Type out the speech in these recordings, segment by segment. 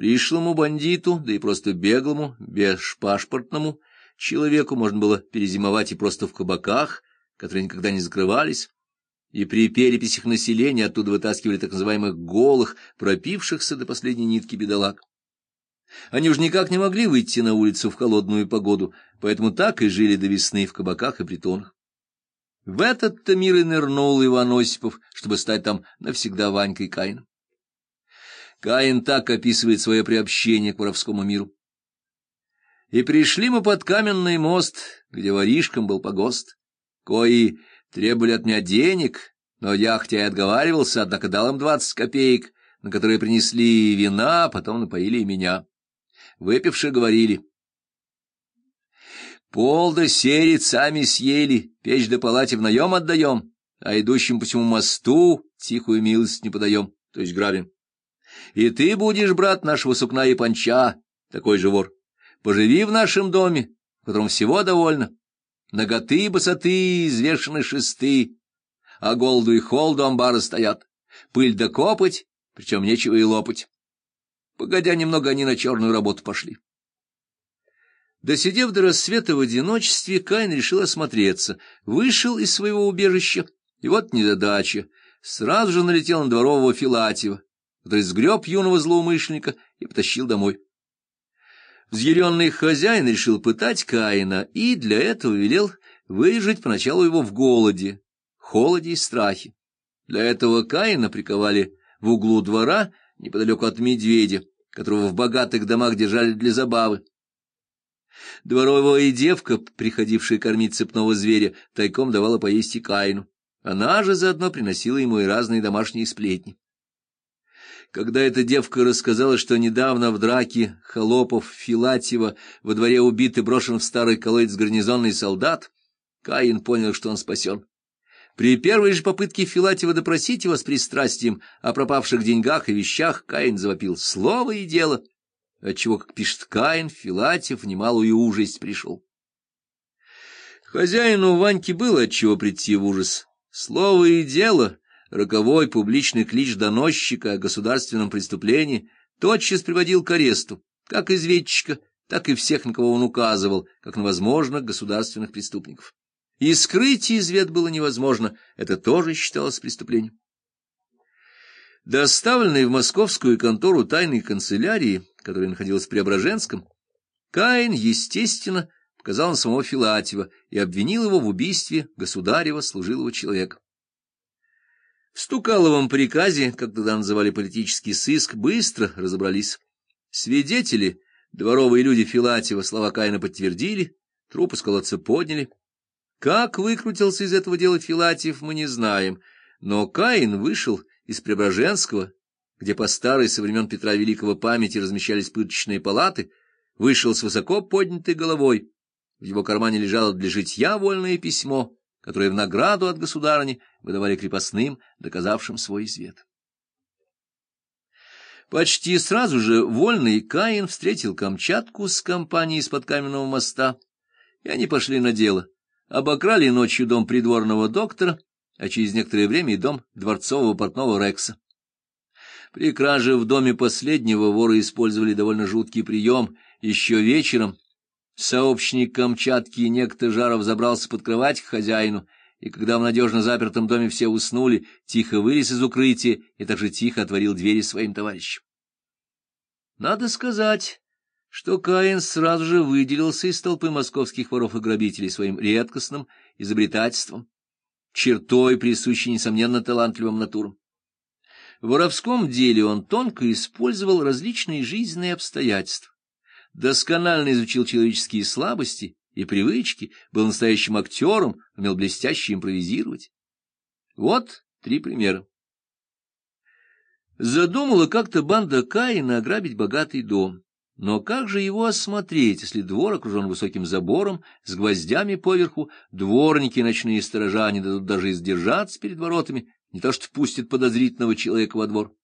Пришлому бандиту, да и просто беглому, беспашпортному человеку можно было перезимовать и просто в кабаках, которые никогда не закрывались, и при переписях населения оттуда вытаскивали так называемых голых, пропившихся до последней нитки бедолаг. Они уж никак не могли выйти на улицу в холодную погоду, поэтому так и жили до весны в кабаках и притонах. В этот-то мир и нырнул Иван Осипов, чтобы стать там навсегда Ванькой Каином. Каин так описывает свое приобщение к воровскому миру. И пришли мы под каменный мост, где воришкам был погост, кои требовали от меня денег, но я хотя и отговаривался, однако дал им двадцать копеек, на которые принесли вина, потом напоили и меня. Выпившие говорили. Пол да серит сами съели, печь да палате в наем отдаем, а идущим по всему мосту тихую милость не подаем, то есть грабим. И ты будешь, брат, нашего сукна и панча, такой же вор. Поживи в нашем доме, в котором всего довольно. Ноготы и босоты извешены шесты, а голоду и холоду амбары стоят. Пыль да копоть, причем нечего и лопать. Погодя немного, они на черную работу пошли. Досидев до рассвета в одиночестве, Каин решил осмотреться, вышел из своего убежища, и вот незадача. Сразу же налетел на дворового Филатьева который сгреб юного злоумышленника и потащил домой. Взъяренный хозяин решил пытать Каина и для этого велел выжить поначалу его в голоде, холоде и страхе. Для этого Каина приковали в углу двора, неподалеку от медведя, которого в богатых домах держали для забавы. Дворовая девка, приходившая кормить цепного зверя, тайком давала поесть и Каину. Она же заодно приносила ему и разные домашние сплетни. Когда эта девка рассказала, что недавно в драке холопов Филатьева во дворе убит и брошен в старый колодец гарнизонный солдат, Каин понял, что он спасен. При первой же попытке Филатьева допросить его с пристрастием о пропавших деньгах и вещах, Каин завопил слово и дело, отчего, как пишет Каин, Филатьев в немалую ужасть пришел. Хозяину Ваньки было отчего прийти в ужас. Слово и дело роковой публичный клич доносчика о государственном преступлении тотчас приводил к аресту, как изведчика, так и всех, на кого он указывал, как на возможных государственных преступников. И скрыть извед было невозможно, это тоже считалось преступлением. Доставленный в московскую контору тайной канцелярии, которая находилась в Преображенском, Каин, естественно, показал на самого Филатьева и обвинил его в убийстве государева служилого человека. В Стукаловом приказе, как тогда называли политический сыск, быстро разобрались. Свидетели, дворовые люди Филатьева, слова Каина подтвердили, труп из колодца подняли. Как выкрутился из этого дела Филатьев, мы не знаем, но Каин вышел из Преображенского, где по старой со времен Петра Великого памяти размещались пыточные палаты, вышел с высоко поднятой головой. В его кармане лежало для житья вольное письмо, которое в награду от государыни выдавали крепостным, доказавшим свой извет. Почти сразу же вольный Каин встретил Камчатку с компанией из-под каменного моста, и они пошли на дело. Обокрали ночью дом придворного доктора, а через некоторое время и дом дворцового портного Рекса. При краже в доме последнего воры использовали довольно жуткий прием. Еще вечером сообщник Камчатки некто Жаров забрался под кровать к хозяину и когда в надежно запертом доме все уснули, тихо вылез из укрытия и также тихо отворил двери своим товарищам. Надо сказать, что Каин сразу же выделился из толпы московских воров и грабителей своим редкостным изобретательством, чертой, присущей, несомненно, талантливым натурам. В воровском деле он тонко использовал различные жизненные обстоятельства, досконально изучил человеческие слабости и привычки, был настоящим актером, умел блестяще импровизировать. Вот три примера. Задумала как-то банда Каина ограбить богатый дом. Но как же его осмотреть, если двор окружен высоким забором, с гвоздями поверху, дворники ночные сторожа не дадут даже издержаться перед воротами, не то что пустят подозрительного человека во двор.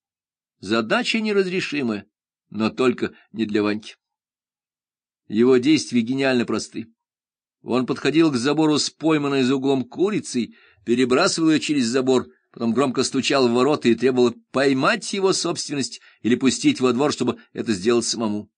Задача неразрешимая, но только не для Ваньки. Его действия гениально просты. Он подходил к забору с пойманной за углом курицей, перебрасывал ее через забор, потом громко стучал в ворота и требовал поймать его собственность или пустить во двор, чтобы это сделать самому.